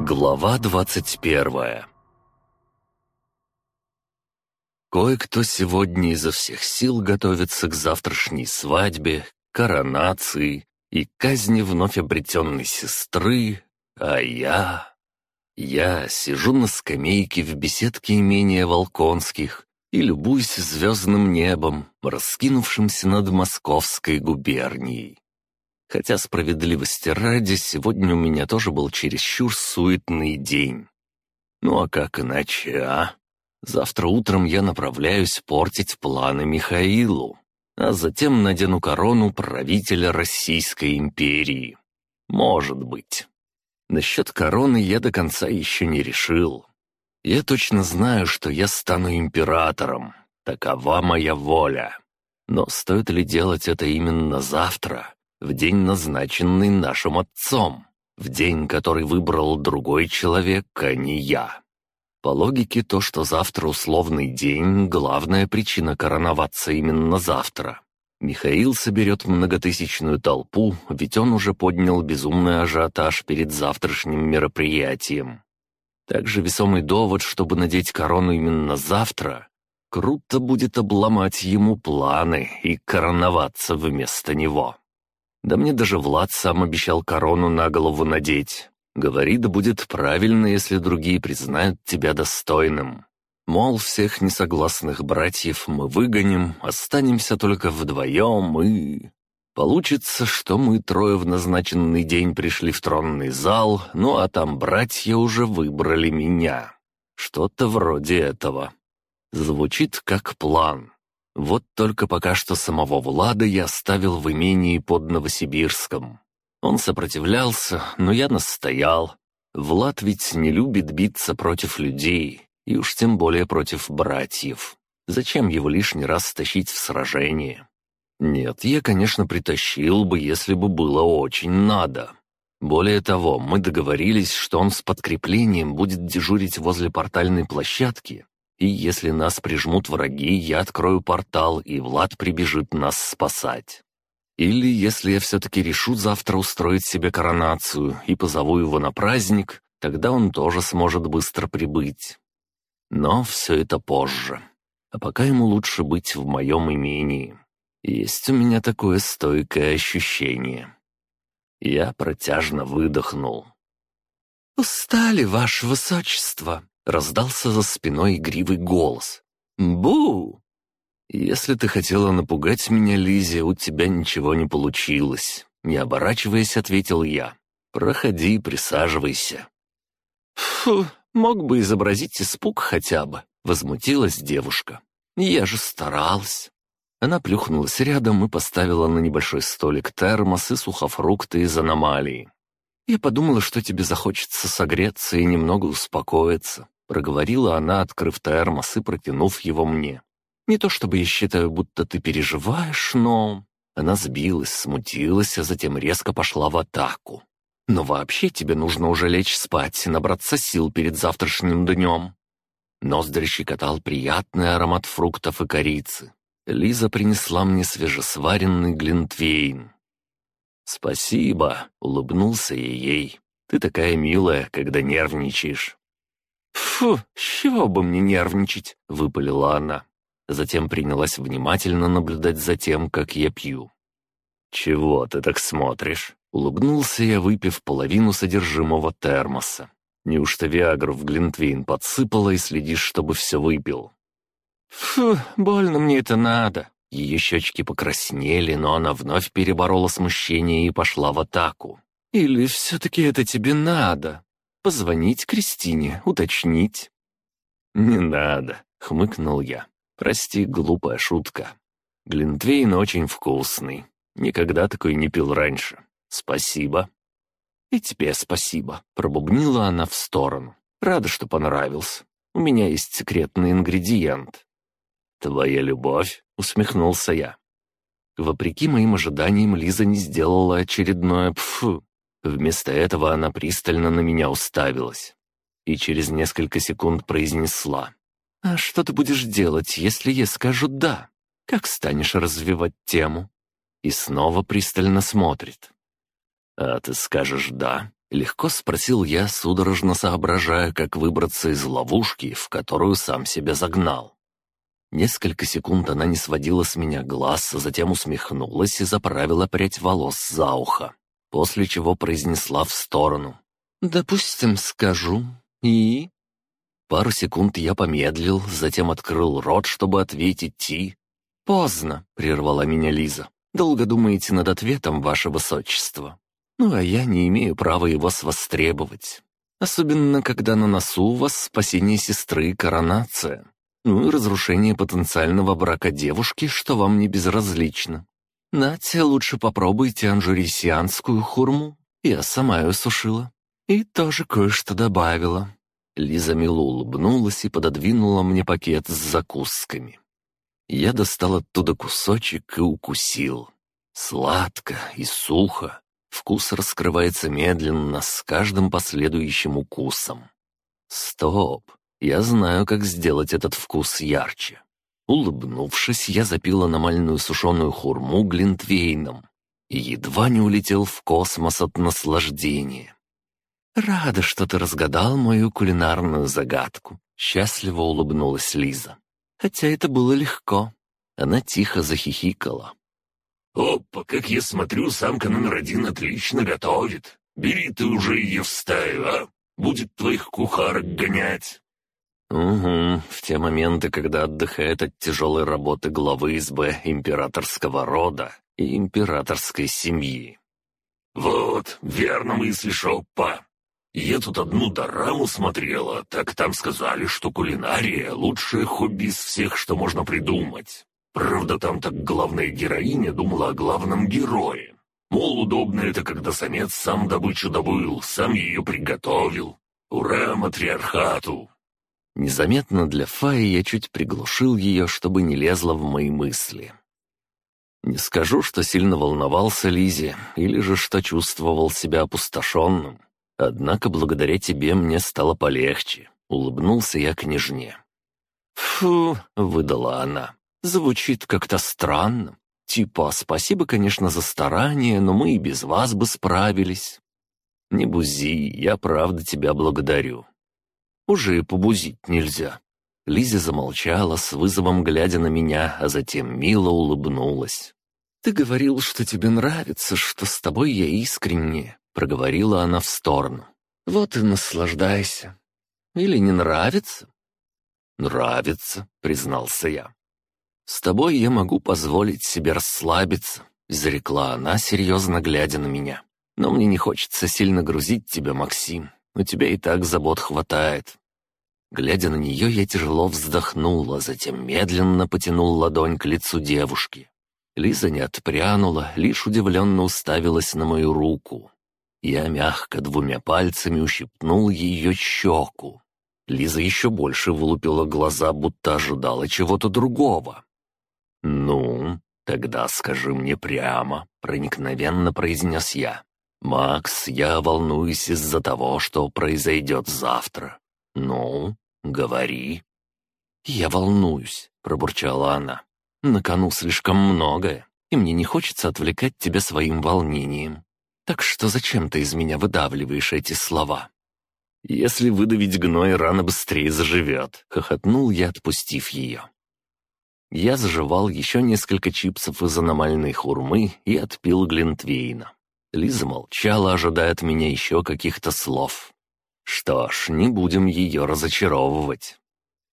Глава двадцать первая Кое-кто сегодня изо всех сил готовится к завтрашней свадьбе, коронации и казни вновь обретенной сестры, а я... Я сижу на скамейке в беседке имения Волконских и любуюсь звездным небом, раскинувшимся над Московской губернией. Хотя справедливости ради, сегодня у меня тоже был чересчур суетный день. Ну а как иначе, а? Завтра утром я направляюсь портить планы Михаилу, а затем надену корону правителя Российской империи. Может быть. Насчет короны я до конца еще не решил. Я точно знаю, что я стану императором. Такова моя воля. Но стоит ли делать это именно завтра? В день, назначенный нашим отцом, в день, который выбрал другой человек, а не я. По логике, то, что завтра условный день, главная причина короноваться именно завтра. Михаил соберет многотысячную толпу, ведь он уже поднял безумный ажиотаж перед завтрашним мероприятием. Также весомый довод, чтобы надеть корону именно завтра, круто будет обломать ему планы и короноваться вместо него. Да мне даже Влад сам обещал корону на голову надеть. Говорит, будет правильно, если другие признают тебя достойным. Мол, всех несогласных братьев мы выгоним, останемся только вдвоем и... Получится, что мы трое в назначенный день пришли в тронный зал, ну а там братья уже выбрали меня. Что-то вроде этого. Звучит как план. Вот только пока что самого Влада я оставил в имении под Новосибирском. Он сопротивлялся, но я настоял. Влад ведь не любит биться против людей, и уж тем более против братьев. Зачем его лишний раз тащить в сражение? Нет, я, конечно, притащил бы, если бы было очень надо. Более того, мы договорились, что он с подкреплением будет дежурить возле портальной площадки и если нас прижмут враги, я открою портал, и Влад прибежит нас спасать. Или если я все-таки решу завтра устроить себе коронацию и позову его на праздник, тогда он тоже сможет быстро прибыть. Но все это позже. А пока ему лучше быть в моем имении. Есть у меня такое стойкое ощущение. Я протяжно выдохнул. «Устали, ваше высочество!» Раздался за спиной игривый голос. «Бу!» «Если ты хотела напугать меня, Лизия, у тебя ничего не получилось», — не оборачиваясь, ответил я. «Проходи, присаживайся». «Фу, мог бы изобразить испуг хотя бы», — возмутилась девушка. «Я же старалась». Она плюхнулась рядом и поставила на небольшой столик термос и сухофрукты из аномалии. «Я подумала, что тебе захочется согреться и немного успокоиться. Проговорила она, открыв термос и протянув его мне. «Не то чтобы я считаю, будто ты переживаешь, но...» Она сбилась, смутилась, а затем резко пошла в атаку. «Но вообще тебе нужно уже лечь спать и набраться сил перед завтрашним днем». Ноздри щекотал приятный аромат фруктов и корицы. Лиза принесла мне свежесваренный глинтвейн. «Спасибо», — улыбнулся я ей. «Ты такая милая, когда нервничаешь». «Фу, чего бы мне нервничать?» — выпалила она. Затем принялась внимательно наблюдать за тем, как я пью. «Чего ты так смотришь?» — улыбнулся я, выпив половину содержимого термоса. «Неужто Виагру в Глинтвейн подсыпала и следишь, чтобы все выпил?» «Фу, больно мне это надо!» Ее щечки покраснели, но она вновь переборола смущение и пошла в атаку. «Или все-таки это тебе надо?» Позвонить Кристине, уточнить». «Не надо», — хмыкнул я. «Прости, глупая шутка. Глинтвейн очень вкусный. Никогда такой не пил раньше. Спасибо». «И тебе спасибо», — пробубнила она в сторону. «Рада, что понравился. У меня есть секретный ингредиент». «Твоя любовь?» — усмехнулся я. Вопреки моим ожиданиям, Лиза не сделала очередное «пфу», Вместо этого она пристально на меня уставилась и через несколько секунд произнесла. «А что ты будешь делать, если я скажу «да»? Как станешь развивать тему?» И снова пристально смотрит. «А ты скажешь «да»?» Легко спросил я, судорожно соображая, как выбраться из ловушки, в которую сам себя загнал. Несколько секунд она не сводила с меня глаз, затем усмехнулась и заправила прядь волос за ухо, после чего произнесла в сторону. «Допустим, скажу. И...» Пару секунд я помедлил, затем открыл рот, чтобы ответить, и... «Поздно», — прервала меня Лиза. «Долго думаете над ответом, ваше высочество. Ну, а я не имею права его востребовать. Особенно, когда на носу у вас спасение сестры и коронация. Ну и разрушение потенциального брака девушки, что вам не безразлично. Натя, лучше попробуйте анжурисианскую хурму. Я сама ее сушила. И тоже кое-что добавила». Лиза мило улыбнулась и пододвинула мне пакет с закусками. Я достал оттуда кусочек и укусил. Сладко и сухо, Вкус раскрывается медленно с каждым последующим укусом. Стоп, я знаю, как сделать этот вкус ярче. Улыбнувшись, я запил аномальную сушеную хурму глинтвейном и едва не улетел в космос от наслаждения. «Рада, что ты разгадал мою кулинарную загадку», — счастливо улыбнулась Лиза. «Хотя это было легко». Она тихо захихикала. «Опа, как я смотрю, самка номер один отлично готовит. Бери ты уже ее в стаю, а? Будет твоих кухарок гонять». «Угу, в те моменты, когда отдыхает от тяжелой работы главы СБ императорского рода и императорской семьи». «Вот, верно мыслишь, опа. Я тут одну дораму смотрела, так там сказали, что кулинария — лучшее хобби из всех, что можно придумать. Правда, там так главная героиня думала о главном герое. Мол, удобно это, когда самец сам добычу добыл, сам ее приготовил. Ура матриархату! Незаметно для Фаи я чуть приглушил ее, чтобы не лезла в мои мысли. Не скажу, что сильно волновался Лизе, или же что чувствовал себя опустошенным. Однако благодаря тебе мне стало полегче. Улыбнулся я княжне. «Фу!» — выдала она. Звучит как-то странно. Типа, спасибо, конечно, за старание, но мы и без вас бы справились. Не бузи, я правда тебя благодарю. Уже и побузить нельзя. Лиза замолчала, с вызовом глядя на меня, а затем мило улыбнулась. «Ты говорил, что тебе нравится, что с тобой я искренне», — проговорила она в сторону. «Вот и наслаждайся. Или не нравится?» «Нравится», — признался я. «С тобой я могу позволить себе расслабиться», — изрекла она, серьезно глядя на меня. «Но мне не хочется сильно грузить тебя, Максим. У тебя и так забот хватает». Глядя на нее, я тяжело вздохнул, а затем медленно потянул ладонь к лицу девушки. Лиза не отпрянула, лишь удивленно уставилась на мою руку. Я мягко двумя пальцами ущипнул ее щеку. Лиза еще больше вылупила глаза, будто ожидала чего-то другого. «Ну, тогда скажи мне прямо», — проникновенно произнес я. «Макс, я волнуюсь из-за того, что произойдет завтра. Ну, говори». «Я волнуюсь», — пробурчала она. «На кону слишком многое, и мне не хочется отвлекать тебя своим волнением. Так что зачем ты из меня выдавливаешь эти слова?» «Если выдавить гной, рана быстрее заживет», — хохотнул я, отпустив ее. Я заживал еще несколько чипсов из аномальной хурмы и отпил глинтвейна. Лиза молчала, ожидая от меня еще каких-то слов. Что ж, не будем ее разочаровывать.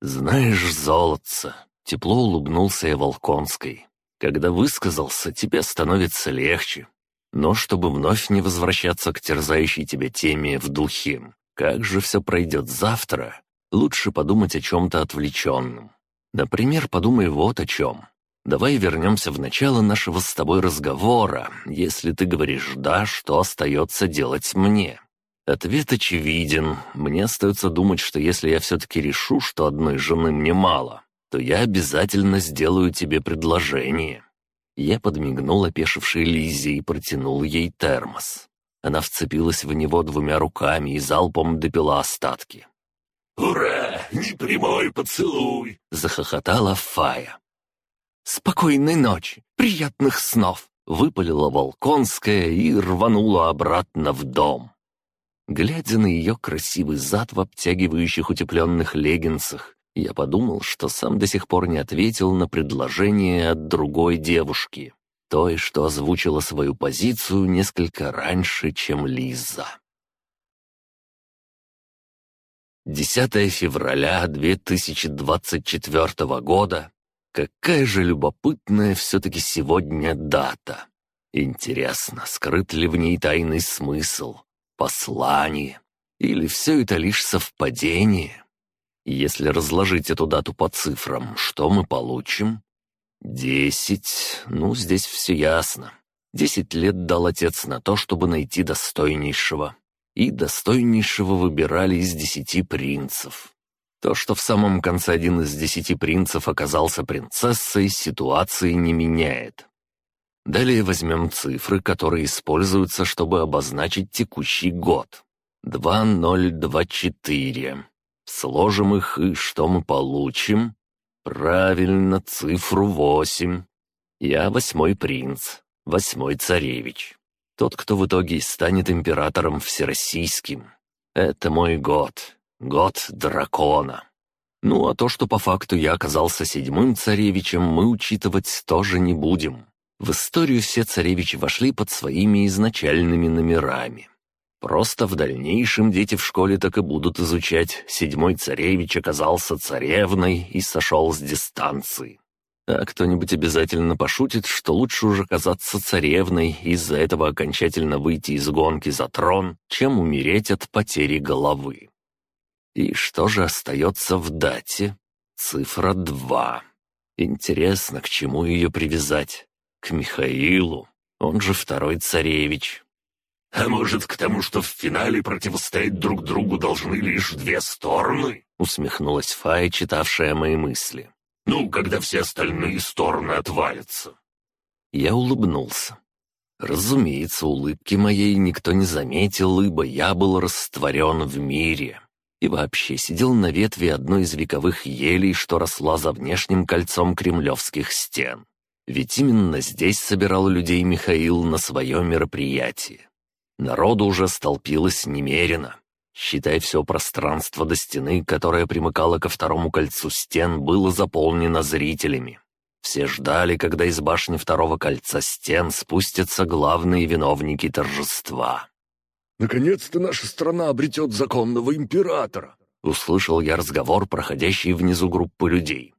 «Знаешь, золотце!» — тепло улыбнулся я Волконской. «Когда высказался, тебе становится легче. Но чтобы вновь не возвращаться к терзающей тебя теме в духе, как же все пройдет завтра, лучше подумать о чем-то отвлеченном. Например, подумай вот о чем. Давай вернемся в начало нашего с тобой разговора. Если ты говоришь «да», что остается делать мне? Ответ очевиден. Мне остается думать, что если я все-таки решу, что одной жены мне мало, то я обязательно сделаю тебе предложение. Я подмигнул опешившей Лизе и протянул ей термос. Она вцепилась в него двумя руками и залпом допила остатки. «Ура! Непрямой поцелуй!» — захохотала Фая. «Спокойной ночи! Приятных снов!» — выпалила Волконская и рванула обратно в дом. Глядя на ее красивый зад в обтягивающих утепленных леггинсах, я подумал, что сам до сих пор не ответил на предложение от другой девушки, той, что озвучила свою позицию несколько раньше, чем Лиза. 10 февраля 2024 года. Какая же любопытная все-таки сегодня дата. Интересно, скрыт ли в ней тайный смысл, послание, или все это лишь совпадение? Если разложить эту дату по цифрам, что мы получим? Десять. Ну, здесь все ясно. Десять лет дал отец на то, чтобы найти достойнейшего. И достойнейшего выбирали из десяти принцев. То, что в самом конце один из десяти принцев оказался принцессой, ситуации не меняет. Далее возьмем цифры, которые используются, чтобы обозначить текущий год. 2024. Сложим их, и что мы получим? Правильно, цифру восемь. Я восьмой принц, восьмой царевич. Тот, кто в итоге станет императором всероссийским. Это мой год, год дракона. Ну, а то, что по факту я оказался седьмым царевичем, мы учитывать тоже не будем. В историю все царевичи вошли под своими изначальными номерами. Просто в дальнейшем дети в школе так и будут изучать. Седьмой царевич оказался царевной и сошел с дистанции. А кто-нибудь обязательно пошутит, что лучше уже казаться царевной и из-за этого окончательно выйти из гонки за трон, чем умереть от потери головы. И что же остается в дате? Цифра два. Интересно, к чему ее привязать? К Михаилу. Он же второй царевич. «А может, к тому, что в финале противостоять друг другу должны лишь две стороны?» Усмехнулась Фая, читавшая мои мысли. «Ну, когда все остальные стороны отвалятся». Я улыбнулся. Разумеется, улыбки моей никто не заметил, ибо я был растворен в мире. И вообще сидел на ветви одной из вековых елей, что росла за внешним кольцом кремлевских стен. Ведь именно здесь собирал людей Михаил на свое мероприятие. Народу уже столпилось немерено. Считай, все пространство до стены, которое примыкало ко второму кольцу стен, было заполнено зрителями. Все ждали, когда из башни второго кольца стен спустятся главные виновники торжества. «Наконец-то наша страна обретет законного императора!» Услышал я разговор, проходящий внизу группы людей.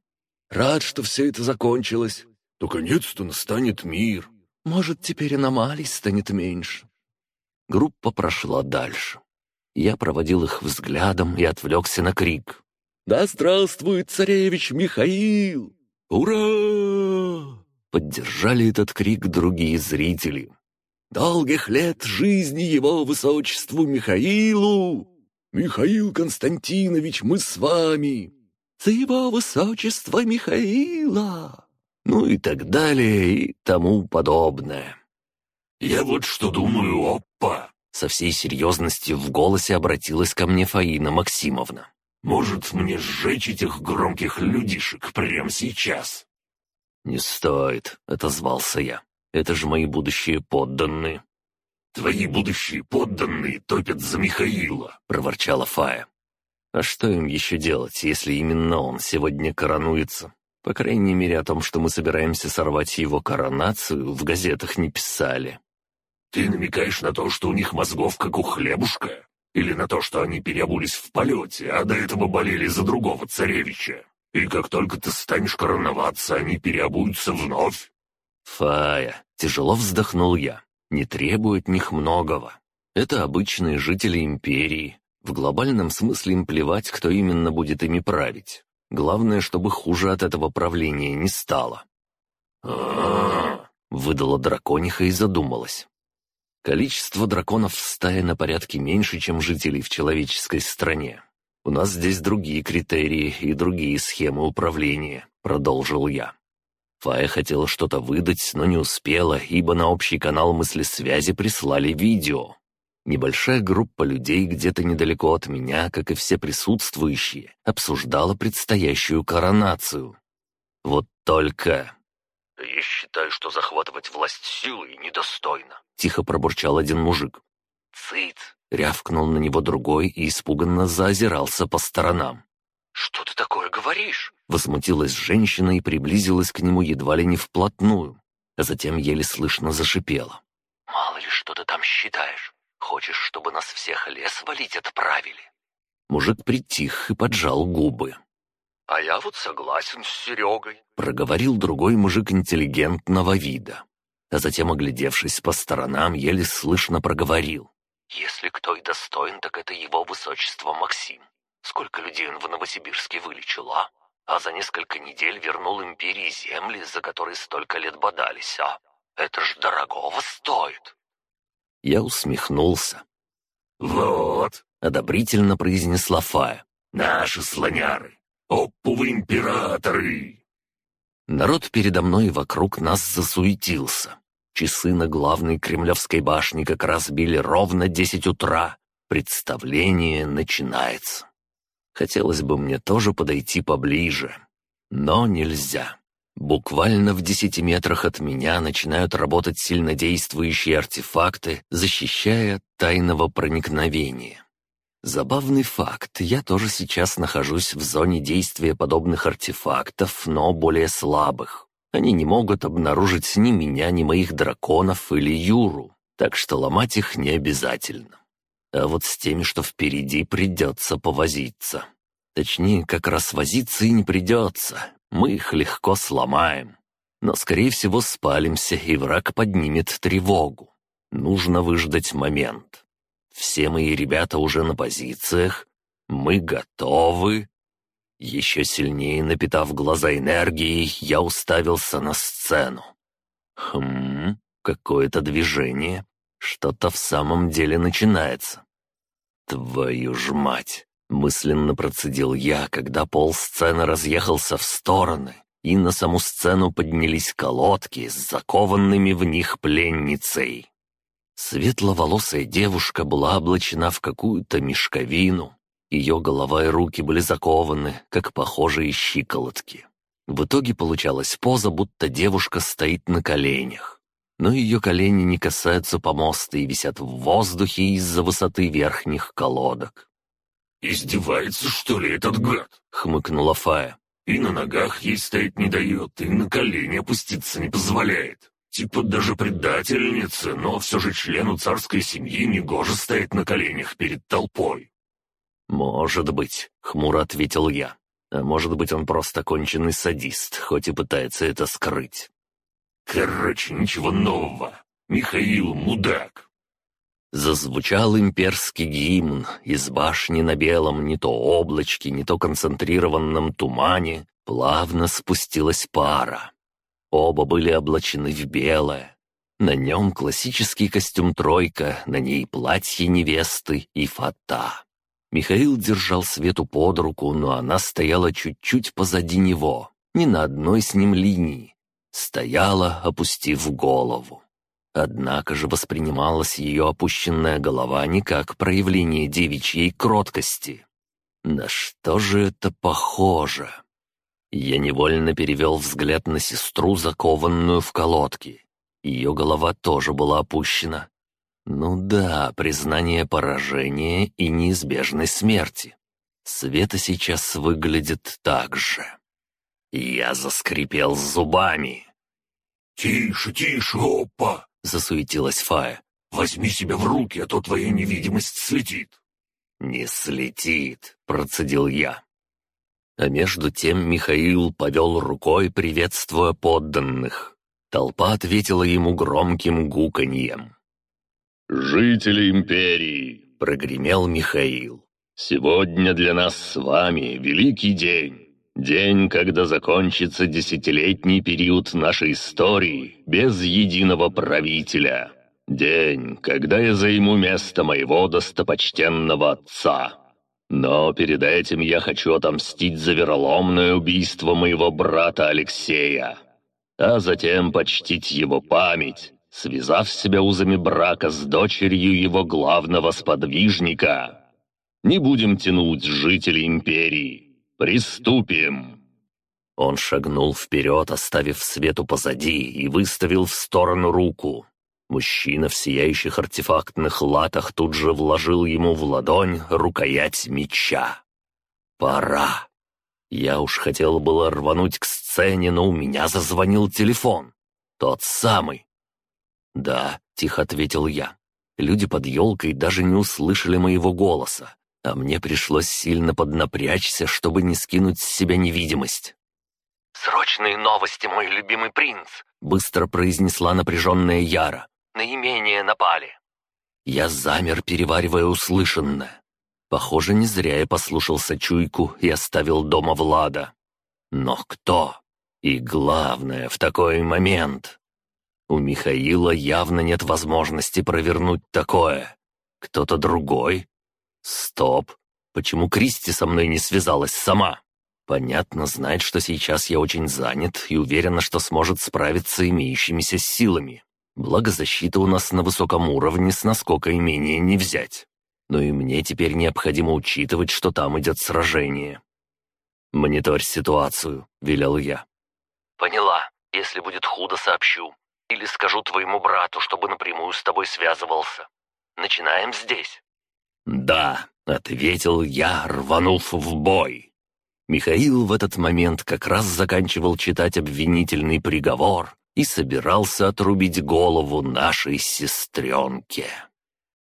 «Рад, что все это закончилось. Наконец-то настанет мир. Может, теперь аномалий станет меньше. Группа прошла дальше. Я проводил их взглядом и отвлекся на крик. «Да здравствует царевич Михаил! Ура!» Поддержали этот крик другие зрители. «Долгих лет жизни его высочеству Михаилу! Михаил Константинович, мы с вами! За его высочество Михаила!» Ну и так далее и тому подобное. «Я вот что думаю, опа!» Со всей серьезностью в голосе обратилась ко мне Фаина Максимовна. «Может, мне сжечь этих громких людишек прямо сейчас?» «Не стоит», — отозвался я. «Это же мои будущие подданные». «Твои будущие подданные топят за Михаила», — проворчала Фая. «А что им еще делать, если именно он сегодня коронуется? По крайней мере, о том, что мы собираемся сорвать его коронацию, в газетах не писали». Ты намекаешь на то, что у них мозгов как у хлебушка? Или на то, что они переобулись в полете, а до этого болели за другого царевича? И как только ты станешь короноваться, они переобуются вновь?» «Фая!» — тяжело вздохнул я. «Не требует них многого. Это обычные жители империи. В глобальном смысле им плевать, кто именно будет ими править. Главное, чтобы хуже от этого правления не стало». Выдала дракониха и задумалась. Количество драконов в стае на порядке меньше, чем жителей в человеческой стране. У нас здесь другие критерии и другие схемы управления», — продолжил я. Фая хотела что-то выдать, но не успела, ибо на общий канал мыслесвязи прислали видео. Небольшая группа людей где-то недалеко от меня, как и все присутствующие, обсуждала предстоящую коронацию. Вот только... «Я считаю, что захватывать власть силой недостойно», — тихо пробурчал один мужик. «Цыц!» Рявкнул на него другой и испуганно заозирался по сторонам. «Что ты такое говоришь?» Возмутилась женщина и приблизилась к нему едва ли не вплотную, а затем еле слышно зашипела. «Мало ли что ты там считаешь. Хочешь, чтобы нас всех лес валить отправили?» Мужик притих и поджал губы. «А я вот согласен с Серегой», — проговорил другой мужик интеллигентного вида. А затем, оглядевшись по сторонам, еле слышно проговорил. «Если кто и достоин, так это его высочество Максим. Сколько людей он в Новосибирске вылечил, а? А за несколько недель вернул империи земли, за которые столько лет бодались, а? Это ж дорогого стоит!» Я усмехнулся. «Вот», — одобрительно произнесла Фая. «Наши слоняры! Опповы императоры!» Народ передо мной и вокруг нас засуетился. Часы на главной кремлевской башне как раз били ровно десять утра. Представление начинается. Хотелось бы мне тоже подойти поближе, но нельзя. Буквально в десяти метрах от меня начинают работать сильнодействующие артефакты, защищая тайного проникновения. Забавный факт, я тоже сейчас нахожусь в зоне действия подобных артефактов, но более слабых. Они не могут обнаружить ни меня, ни моих драконов или Юру, так что ломать их не обязательно. А вот с теми, что впереди, придется повозиться. Точнее, как раз возиться и не придется, мы их легко сломаем. Но, скорее всего, спалимся, и враг поднимет тревогу. Нужно выждать момент. Все мои ребята уже на позициях. Мы готовы. Еще сильнее напитав глаза энергией, я уставился на сцену. Хм, какое-то движение. Что-то в самом деле начинается. Твою ж мать! Мысленно процедил я, когда пол сцены разъехался в стороны, и на саму сцену поднялись колодки с закованными в них пленницей. Светловолосая девушка была облачена в какую-то мешковину. Ее голова и руки были закованы, как похожие щиколотки. В итоге получалась поза, будто девушка стоит на коленях. Но ее колени не касаются помоста и висят в воздухе из-за высоты верхних колодок. «Издевается, что ли, этот гад?» — хмыкнула Фая. «И на ногах ей стоять не дает, и на колени опуститься не позволяет. Типа даже предательница, но все же члену царской семьи негоже стоять на коленях перед толпой». «Может быть», — хмуро ответил я. «А может быть, он просто конченый садист, хоть и пытается это скрыть». «Короче, ничего нового. Михаил мудак. Зазвучал имперский гимн, из башни на белом не то облачке, не то концентрированном тумане плавно спустилась пара. Оба были облачены в белое. На нем классический костюм «тройка», на ней платье невесты и фата. Михаил держал Свету под руку, но она стояла чуть-чуть позади него, не на одной с ним линии. Стояла, опустив голову. Однако же воспринималась ее опущенная голова не как проявление девичьей кроткости. На что же это похоже? Я невольно перевел взгляд на сестру, закованную в колодки. Ее голова тоже была опущена. Ну да, признание поражения и неизбежной смерти. Света сейчас выглядит так же. Я заскрипел зубами. «Тише, тише, опа!» засуетилась Фая. «Возьми себя в руки, а то твоя невидимость слетит». «Не слетит», — процедил я. А между тем Михаил повел рукой, приветствуя подданных. Толпа ответила ему громким гуканьем. «Жители империи!» — прогремел Михаил. «Сегодня для нас с вами великий день. День, когда закончится десятилетний период нашей истории без единого правителя. День, когда я займу место моего достопочтенного отца. Но перед этим я хочу отомстить за вероломное убийство моего брата Алексея, а затем почтить его память, связав себя узами брака с дочерью его главного сподвижника. Не будем тянуть жителей империи. «Приступим!» Он шагнул вперед, оставив Свету позади, и выставил в сторону руку. Мужчина в сияющих артефактных латах тут же вложил ему в ладонь рукоять меча. «Пора!» Я уж хотел было рвануть к сцене, но у меня зазвонил телефон. Тот самый. «Да», — тихо ответил я. Люди под елкой даже не услышали моего голоса, а мне пришлось сильно поднапрячься, чтобы не скинуть с себя невидимость. «Срочные новости, мой любимый принц!» — быстро произнесла напряженная Яра. «Наименее напали!» Я замер, переваривая услышанное. Похоже, не зря я послушался чуйку и оставил дома Влада. Но кто? И главное, в такой момент. У Михаила явно нет возможности провернуть такое. Кто-то другой? Стоп. Почему Кристи со мной не связалась сама? Понятно, знает, что сейчас я очень занят и уверена, что сможет справиться имеющимися силами. Благо защита у нас на высоком уровне с наскока имения не взять. Но и мне теперь необходимо учитывать, что там идет сражение. «Мониторь ситуацию», — велел я. «Поняла. Если будет худо, сообщу. Или скажу твоему брату, чтобы напрямую с тобой связывался. Начинаем здесь». «Да», — ответил я, рванув в бой. Михаил в этот момент как раз заканчивал читать обвинительный приговор и собирался отрубить голову нашей сестренке.